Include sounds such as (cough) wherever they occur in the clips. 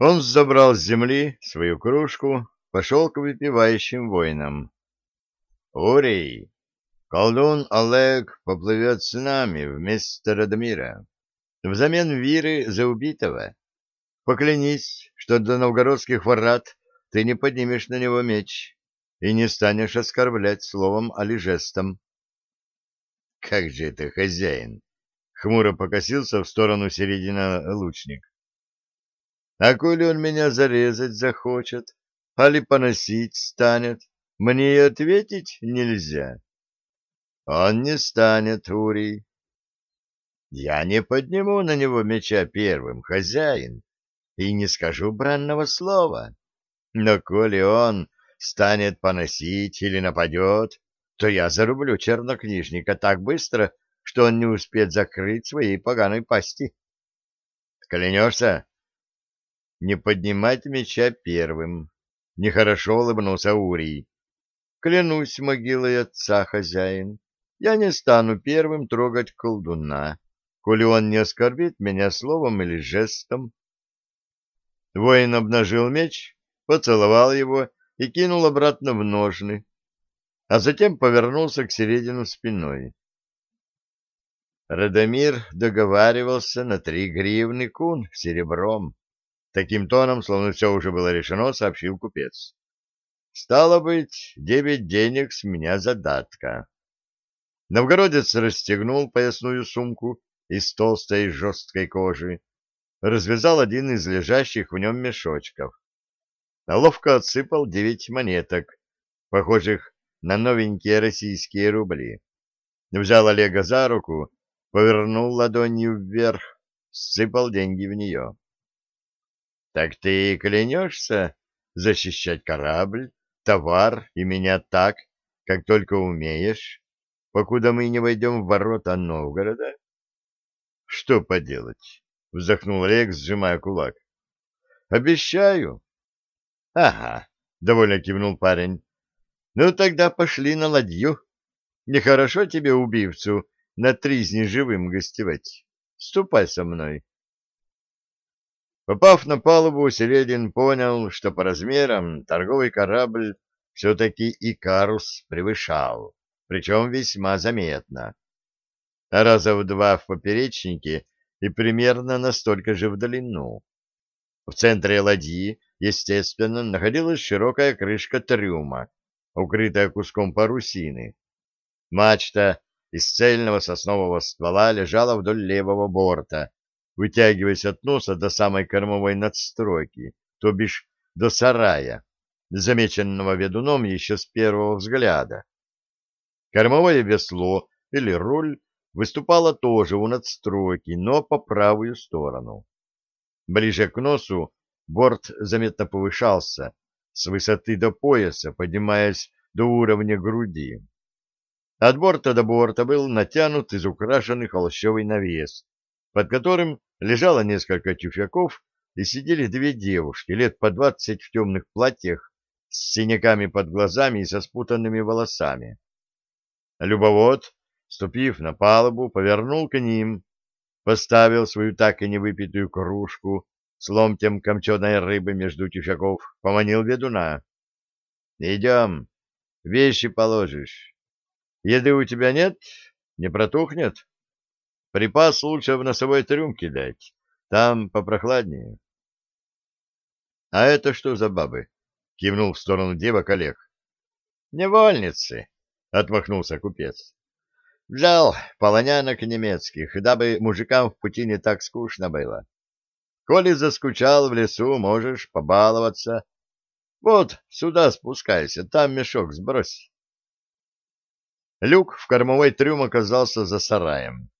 Он забрал с земли свою кружку, пошел к выпивающим воинам. — Урий, колдун Олег поплывет с нами вместо Радомира, взамен Виры за убитого. Поклянись, что до новгородских ворот ты не поднимешь на него меч и не станешь оскорблять словом али жестом. — Как же это, хозяин? — хмуро покосился в сторону середина лучник. — А коли он меня зарезать захочет, али поносить станет, мне и ответить нельзя. — Он не станет, Урий. — Я не подниму на него меча первым, хозяин, и не скажу бранного слова. Но коли он станет поносить или нападет, то я зарублю чернокнижника так быстро, что он не успеет закрыть своей поганой пасти. Клянешься? Не поднимать меча первым. Нехорошо улыбнулся Урий. Клянусь могилой отца, хозяин, я не стану первым трогать колдуна, коли он не оскорбит меня словом или жестом. Воин обнажил меч, поцеловал его и кинул обратно в ножны, а затем повернулся к середину спиной. Радомир договаривался на три гривны кун серебром. Таким тоном, словно все уже было решено, сообщил купец. Стало быть, девять денег с меня задатка. Новгородец расстегнул поясную сумку из толстой жесткой кожи, развязал один из лежащих в нем мешочков. Ловко отсыпал девять монеток, похожих на новенькие российские рубли. Взял Олега за руку, повернул ладонью вверх, сыпал деньги в нее. — Так ты клянешься защищать корабль, товар и меня так, как только умеешь, покуда мы не войдем в ворота Новгорода? — Что поделать? — вздохнул Олег, сжимая кулак. — Обещаю. — Ага, — довольно кивнул парень. Ну, тогда пошли на ладью. Нехорошо тебе, убивцу, на тризне живым гостевать. Ступай со мной. Попав на палубу, Середин понял, что по размерам торговый корабль все-таки Икарус превышал, причем весьма заметно. Раза в два в поперечнике и примерно настолько же в длину. В центре ладьи, естественно, находилась широкая крышка трюма, укрытая куском парусины. Мачта из цельного соснового ствола лежала вдоль левого борта, вытягиваясь от носа до самой кормовой надстройки, то бишь до сарая, замеченного ведуном еще с первого взгляда. Кормовое весло или руль выступало тоже у надстройки, но по правую сторону. Ближе к носу борт заметно повышался, с высоты до пояса, поднимаясь до уровня груди. От борта до борта был натянут из украшенных холщовый навес, под которым лежало несколько тюфяков и сидели две девушки, лет по двадцать в темных платьях, с синяками под глазами и со спутанными волосами. Любовод, ступив на палубу, повернул к ним, поставил свою так и не выпитую кружку с ломтем камченой рыбы между тюфяков, поманил ведуна. — Идем, вещи положишь. Еды у тебя нет? Не протухнет? Припас лучше в носовой трюмке дать, там попрохладнее. — А это что за бабы? — кивнул в сторону девок Олег. — Невольницы, — отмахнулся купец. — Взял полонянок немецких, дабы мужикам в пути не так скучно было. Коли заскучал в лесу, можешь побаловаться. Вот сюда спускайся, там мешок сбрось. Люк в кормовой трюм оказался за сараем.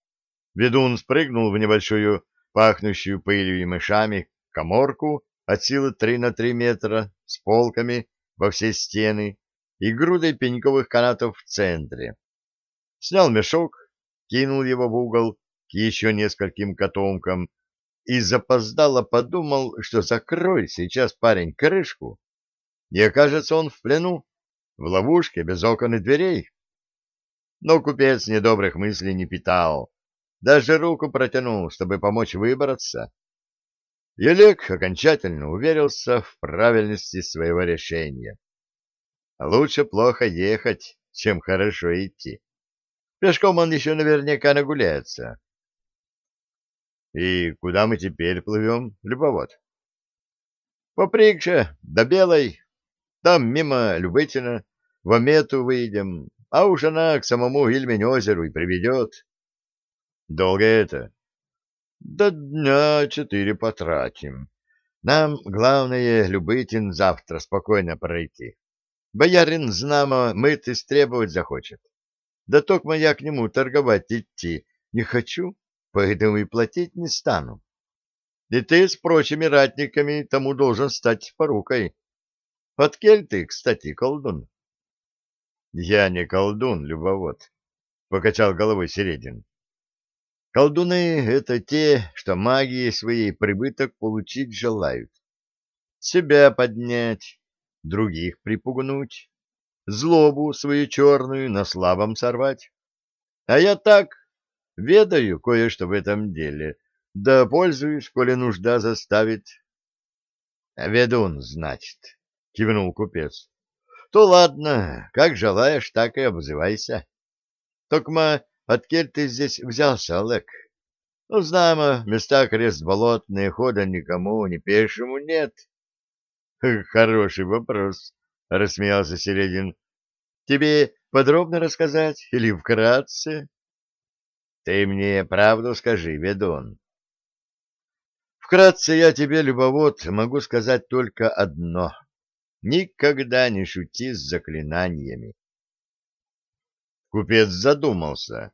Ведун спрыгнул в небольшую, пахнущую пылью и мышами, коморку от силы три на три метра с полками во все стены и грудой пеньковых канатов в центре. Снял мешок, кинул его в угол к еще нескольким котомкам и запоздало подумал, что закрой сейчас парень крышку, и окажется он в плену, в ловушке без окон и дверей. Но купец недобрых мыслей не питал, даже руку протянул, чтобы помочь выбраться. Олег окончательно уверился в правильности своего решения. Лучше плохо ехать, чем хорошо идти. Пешком он еще наверняка нагуляется. И куда мы теперь плывем, Любовод? По Прикше, до Белой, там мимо Любытина, в Амету выйдем, а уж она к самому Ильмень-озеру и приведет. Долго это? До дня четыре потратим. Нам, главное, Любытин завтра спокойно пройти. Боярин, знамо, мыт истребовать захочет. Да только я к нему торговать идти не хочу, поэтому и платить не стану. И ты с прочими ратниками тому должен стать порукой. От кель ты, кстати, колдун? — Я не колдун, любовод, — покачал головой Середин. Колдуны — это те, что магией своей прибыток получить желают. Себя поднять, других припугнуть, злобу свою черную на слабом сорвать. А я так, ведаю кое-что в этом деле, да пользуюсь, коли нужда заставит. — Ведун, значит, — кивнул купец. — То ладно, как желаешь, так и обзывайся. Токма Откель ты здесь взялся, Олег? Ну, знамо, места крест болотные, хода никому, ни пешему нет. (laughs) — Хороший вопрос, — рассмеялся Середин. — Тебе подробно рассказать или вкратце? — Ты мне правду скажи, ведун. Вкратце я тебе, любовод, могу сказать только одно. Никогда не шути с заклинаниями. Купец задумался.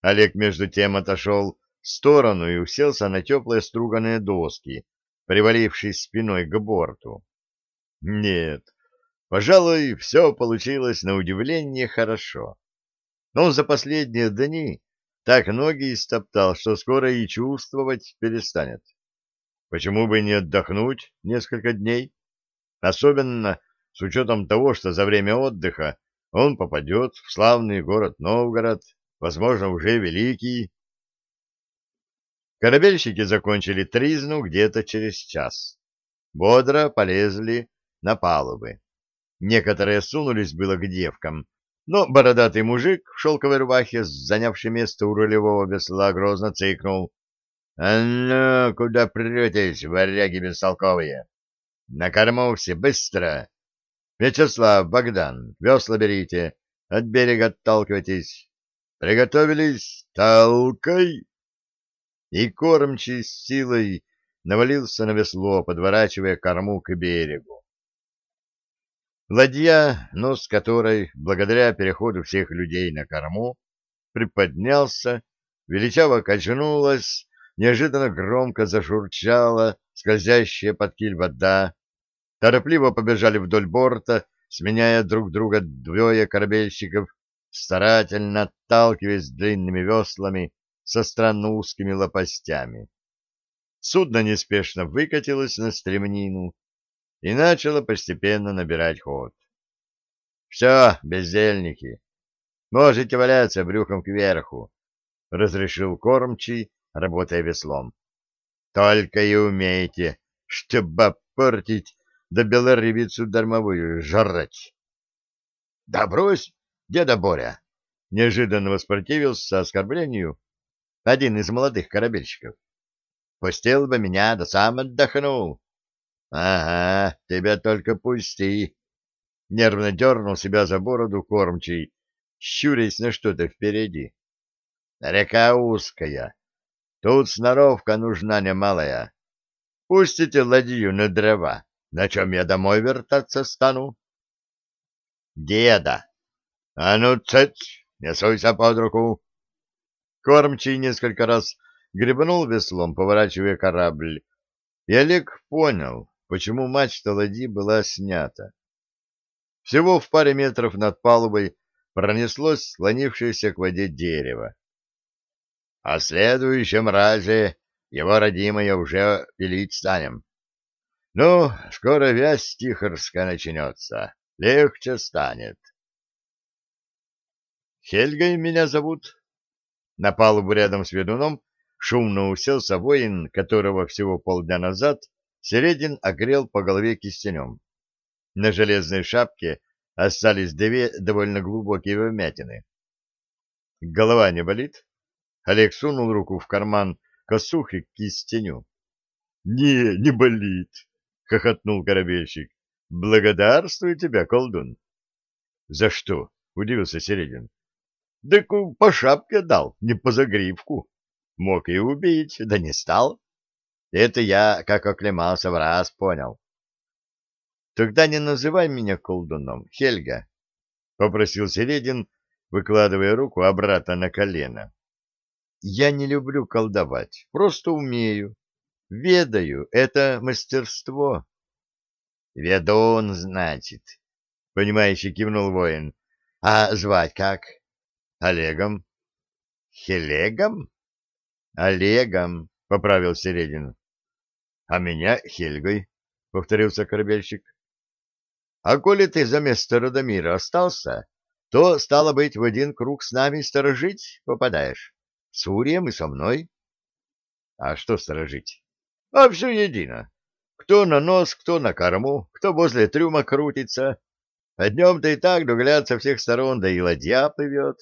Олег между тем отошел в сторону и уселся на теплые струганные доски, привалившись спиной к борту. Нет, пожалуй, все получилось на удивление хорошо. Но за последние дни так ноги истоптал, что скоро и чувствовать перестанет. Почему бы не отдохнуть несколько дней? Особенно с учетом того, что за время отдыха он попадет в славный город Новгород, возможно, уже великий. Корабельщики закончили тризну где-то через час. Бодро полезли на палубы. Некоторые сунулись было к девкам, но бородатый мужик в шелковой рубахе, занявший место у рулевого весла, грозно цикнул. — А ну, куда претесь, варяги бестолковые? На корму все, быстро! Вячеслав, Богдан, весла берите, от берега отталкивайтесь. Приготовились, толкай! И кормчий с силой навалился на весло, подворачивая корму к берегу. Ладья, нос которой, благодаря переходу всех людей на корму, приподнялся, величаво качнулась, неожиданно громко зашурчала скользящая под киль вода, торопливо побежали вдоль борта, сменяя друг друга двое корабельщиков, старательно отталкиваясь длинными веслами со странно узкими лопастями. Судно неспешно выкатилось на стремнину и начало постепенно набирать ход. — Все, бездельники, можете валяться брюхом кверху, — разрешил кормчий, работая веслом. — Только и умеете, чтобы портить да белорыбицу дармовую жрать. — Да брось, деда Боря! — неожиданно воспротивился оскорблению один из молодых корабельщиков. — Пустил бы меня, да сам отдохнул. — Ага, тебя только пусти! — нервно дернул себя за бороду кормчий, щурясь на что-то впереди. — Река узкая. Тут сноровка нужна немалая. Пустите ладью на дрова. На чем я домой вертаться стану? — Деда! «А ну, цец, не суйся под руку!» Кормчий несколько раз гребнул веслом, поворачивая корабль, и Олег понял, почему мачта ладьи была снята. Всего в паре метров над палубой пронеслось слонившееся к воде дерево. А в следующем разе его родимое уже пилить станем. Ну, скоро вязь тихорская начнется, легче станет. Хельгой меня зовут. На палубу рядом с ведуном шумно уселся воин, которого всего полдня назад Середин огрел по голове кистенем. На железной шапке остались две довольно глубокие вмятины. Голова не болит? Олег сунул руку в карман косухи к кистеню. — Не, не болит, — хохотнул корабельщик. — Благодарствую тебя, колдун. — За что? — удивился Середин. — Да по шапке дал, не по загривку. Мог и убить, да не стал. Это я, как оклемался, в раз понял. — Тогда не называй меня колдуном, Хельга, — попросил Середин, выкладывая руку обратно на колено. — Я не люблю колдовать, просто умею. Ведаю, это мастерство. — Ведун, значит, — понимающе кивнул воин. — А звать как? — Олегом. — Хелегом? — Олегом, — поправил Середин. — А меня Хельгой, — повторился корабельщик. — А коли ты за место Радомира остался, то, стало быть, в один круг с нами сторожить попадаешь. С Урием и со мной. — А что сторожить? — А все едино. Кто на нос, кто на корму, кто возле трюма крутится. А днем-то и так дугляд со всех сторон, да и ладья плывет.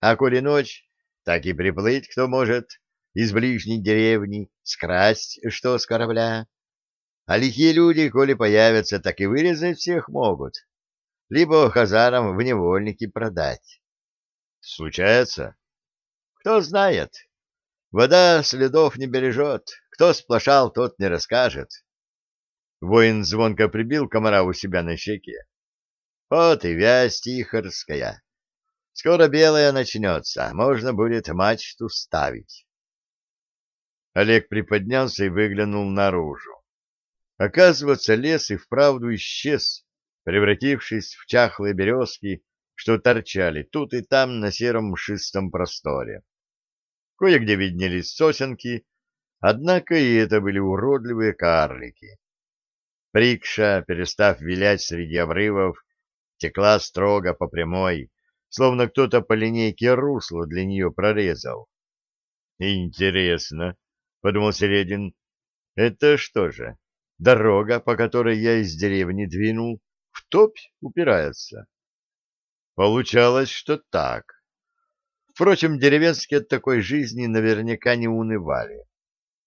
А коли ночь, так и приплыть кто может из ближней деревни, скрасть что с корабля. А лихие люди, коли появятся, так и вырезать всех могут. Либо хазарам в невольники продать. Случается? Кто знает. Вода следов не бережет. Кто сплошал, тот не расскажет. Воин звонко прибил комара у себя на щеке. Вот и вязь тихорская. Скоро белая начнется, можно будет мачту ставить. Олег приподнялся и выглянул наружу. Оказывается, лес и вправду исчез, превратившись в чахлые березки, что торчали тут и там на сером мшистом просторе. Кое-где виднелись сосенки, однако и это были уродливые карлики. Прикша, перестав вилять среди обрывов, текла строго по прямой, словно кто-то по линейке русло для нее прорезал. «Интересно», — подумал Середин, — «это что же, дорога, по которой я из деревни двинул, в топь упирается?» Получалось, что так. Впрочем, деревенские от такой жизни наверняка не унывали.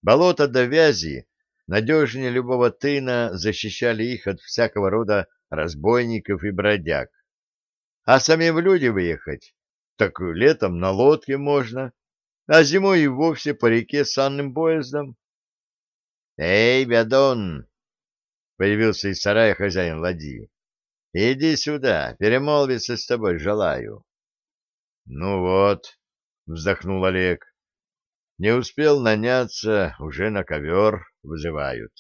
Болото до вязи надежнее любого тына защищали их от всякого рода разбойников и бродяг. А самим люди выехать, так летом на лодке можно, а зимой и вовсе по реке санным поездом. — Эй, Бядон! — появился из сарая хозяин ладьи. — Иди сюда, перемолвиться с тобой желаю. — Ну вот, — вздохнул Олег, — не успел наняться, уже на ковер вызывают.